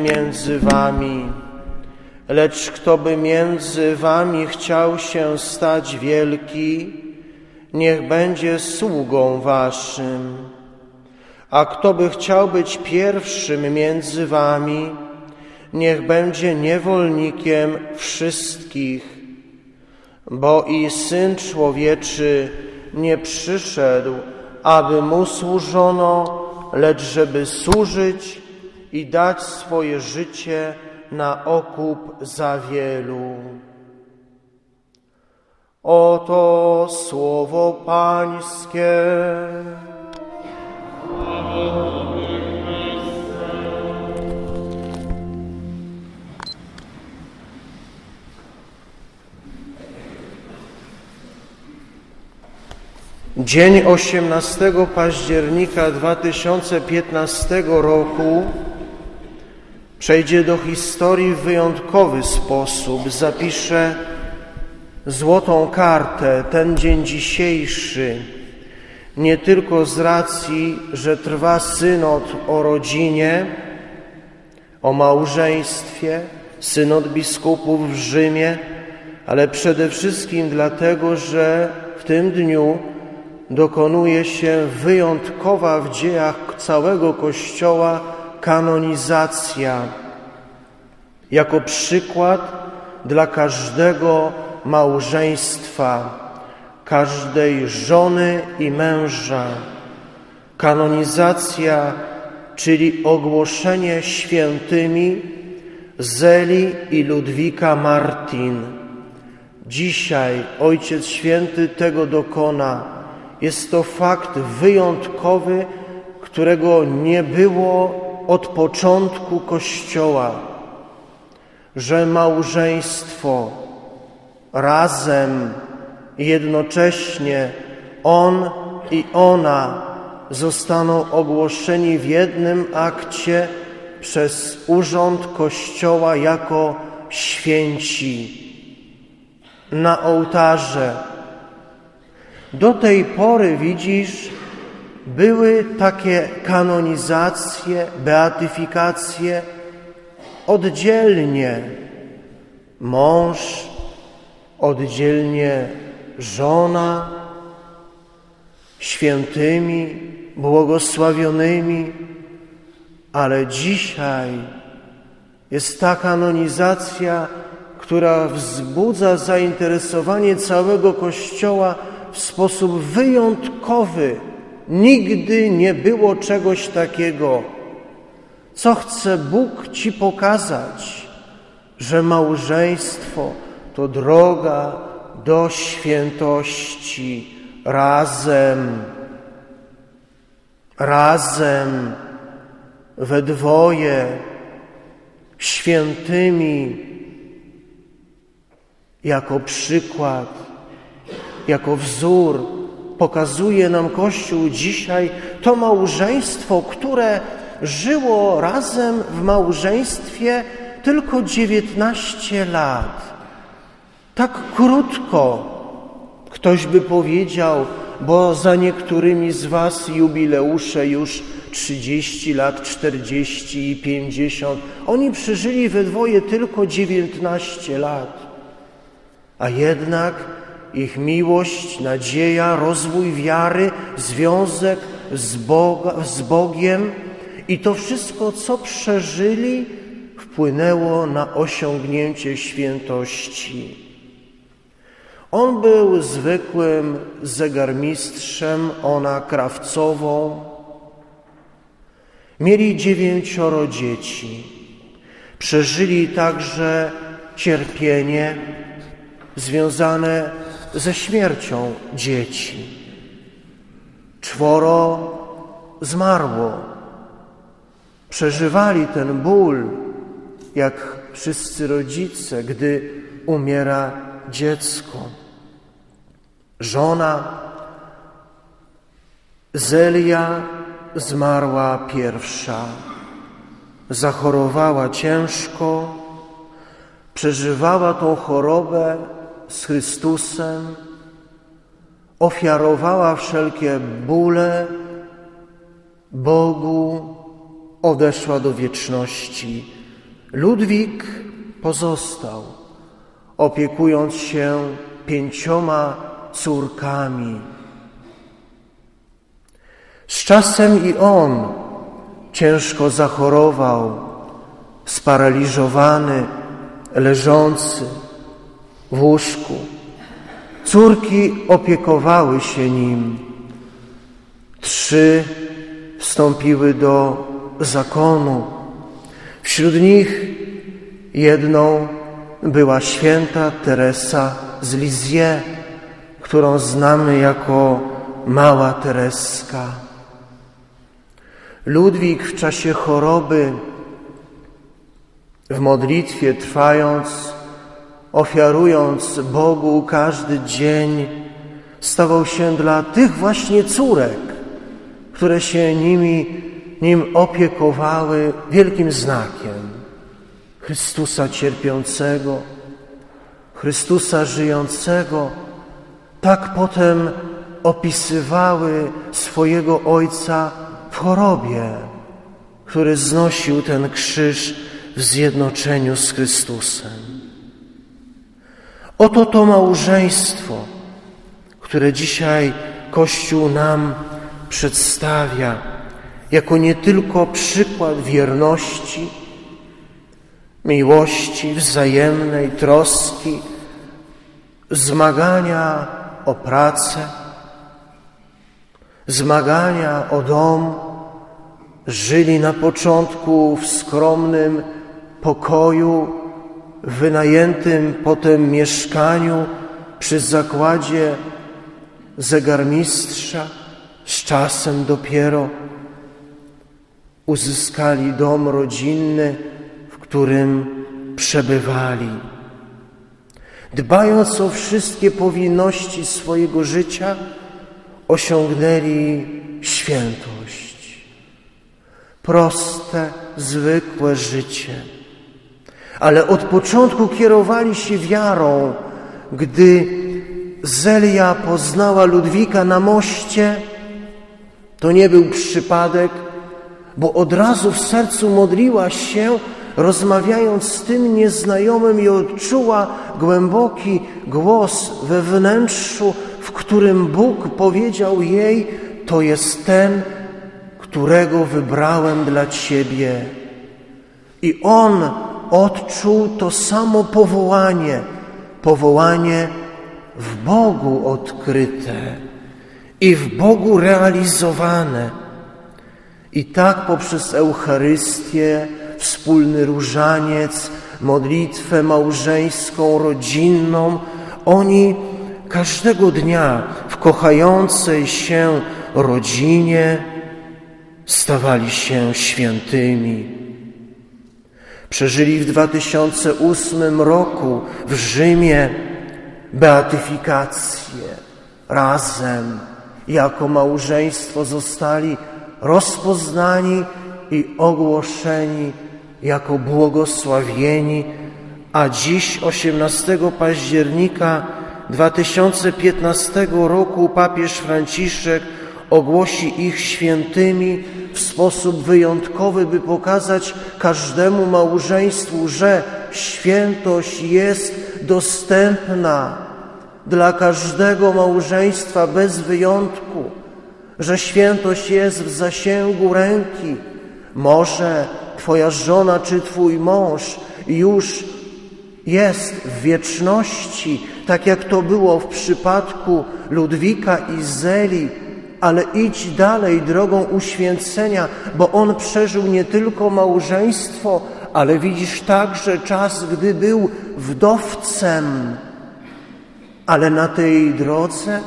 między wami, lecz kto by między wami chciał się stać wielki, niech będzie sługą waszym. A kto by chciał być pierwszym między wami, niech będzie niewolnikiem wszystkich, bo i Syn Człowieczy nie przyszedł, aby Mu służono, lecz żeby służyć i dać swoje życie na okup za wielu. Oto słowo Pańskie. Dzień 18 października 2015 roku przejdzie do historii w wyjątkowy sposób. Zapiszę złotą kartę ten dzień dzisiejszy, nie tylko z racji, że trwa synod o rodzinie, o małżeństwie, synod biskupów w Rzymie, ale przede wszystkim dlatego, że w tym dniu dokonuje się wyjątkowa w dziejach całego Kościoła kanonizacja jako przykład dla każdego małżeństwa, każdej żony i męża. Kanonizacja, czyli ogłoszenie świętymi Zeli i Ludwika Martin. Dzisiaj Ojciec Święty tego dokona. Jest to fakt wyjątkowy, którego nie było od początku Kościoła, że małżeństwo razem, jednocześnie on i ona zostaną ogłoszeni w jednym akcie przez urząd Kościoła jako święci na ołtarze. Do tej pory widzisz, były takie kanonizacje, beatyfikacje oddzielnie. Mąż, oddzielnie żona, świętymi, błogosławionymi, ale dzisiaj jest ta kanonizacja, która wzbudza zainteresowanie całego Kościoła w sposób wyjątkowy. Nigdy nie było czegoś takiego. Co chce Bóg Ci pokazać? Że małżeństwo to droga do świętości razem, razem, we dwoje, świętymi, jako przykład, jako wzór pokazuje nam Kościół dzisiaj to małżeństwo, które żyło razem w małżeństwie tylko 19 lat. Tak krótko ktoś by powiedział, bo za niektórymi z Was jubileusze już 30 lat, 40 i 50. Oni przeżyli we dwoje tylko 19 lat. A jednak ich miłość, nadzieja, rozwój wiary, związek z, Boga, z Bogiem i to wszystko, co przeżyli, wpłynęło na osiągnięcie świętości. On był zwykłym zegarmistrzem, ona krawcową. Mieli dziewięcioro dzieci. Przeżyli także cierpienie związane ze śmiercią dzieci. Czworo zmarło. Przeżywali ten ból, jak wszyscy rodzice, gdy umiera dziecko. Żona Zelia zmarła pierwsza. Zachorowała ciężko, przeżywała tą chorobę z Chrystusem, ofiarowała wszelkie bóle Bogu, odeszła do wieczności Ludwik pozostał, opiekując się pięcioma córkami. Z czasem i on ciężko zachorował, sparaliżowany, leżący w łóżku. Córki opiekowały się nim. Trzy wstąpiły do zakonu. Wśród nich jedną była święta Teresa z Lizie, którą znamy jako Mała Tereska. Ludwik w czasie choroby, w modlitwie trwając, ofiarując Bogu każdy dzień, stawał się dla tych właśnie córek, które się nimi, nim opiekowały, wielkim znakiem Chrystusa cierpiącego, Chrystusa żyjącego. Tak potem opisywały swojego Ojca w chorobie, który znosił ten krzyż w zjednoczeniu z Chrystusem. Oto to małżeństwo, które dzisiaj Kościół nam przedstawia jako nie tylko przykład wierności, miłości, wzajemnej troski, zmagania o pracę, zmagania o dom, żyli na początku w skromnym pokoju, wynajętym potem mieszkaniu przy zakładzie zegarmistrza, z czasem dopiero uzyskali dom rodzinny, w którym przebywali. Dbając o wszystkie powinności swojego życia, osiągnęli świętość. Proste, zwykłe życie. Ale od początku kierowali się wiarą, gdy Zelia poznała Ludwika na moście, to nie był przypadek, bo od razu w sercu modliła się, rozmawiając z tym nieznajomym i odczuła głęboki głos we wnętrzu, w którym Bóg powiedział jej: To jest ten, którego wybrałem dla ciebie. I on odczuł to samo powołanie, powołanie w Bogu odkryte i w Bogu realizowane. I tak poprzez Eucharystię, wspólny różaniec, modlitwę małżeńską, rodzinną, oni każdego dnia w kochającej się rodzinie stawali się świętymi. Przeżyli w 2008 roku w Rzymie beatyfikację razem jako małżeństwo zostali rozpoznani i ogłoszeni jako błogosławieni, a dziś 18 października 2015 roku papież Franciszek ogłosi ich świętymi w sposób wyjątkowy, by pokazać każdemu małżeństwu, że świętość jest dostępna dla każdego małżeństwa bez wyjątku, że świętość jest w zasięgu ręki. Może Twoja żona czy Twój mąż już jest w wieczności, tak jak to było w przypadku Ludwika i Zeli, ale idź dalej drogą uświęcenia, bo on przeżył nie tylko małżeństwo, ale widzisz także czas, gdy był wdowcem, ale na tej drodze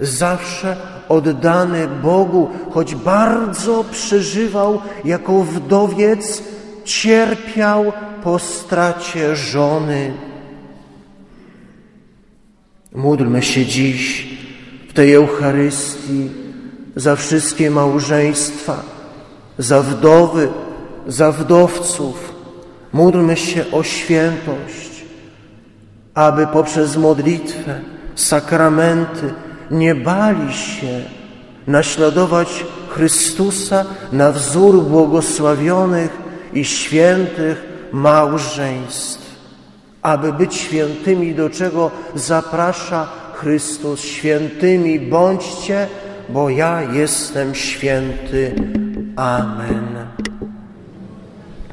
zawsze oddany Bogu, choć bardzo przeżywał jako wdowiec, cierpiał po stracie żony. Módlmy się dziś w tej Eucharystii za wszystkie małżeństwa, za wdowy, za wdowców. Módlmy się o świętość, aby poprzez modlitwę, sakramenty nie bali się naśladować Chrystusa na wzór błogosławionych i świętych małżeństw, aby być świętymi, do czego zaprasza Chrystus. Świętymi bądźcie, bo ja jestem święty. Amen.